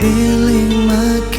Iling make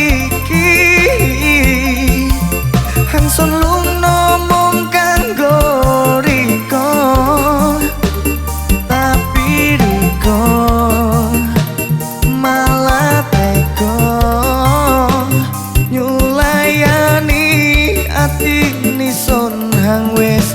hang wis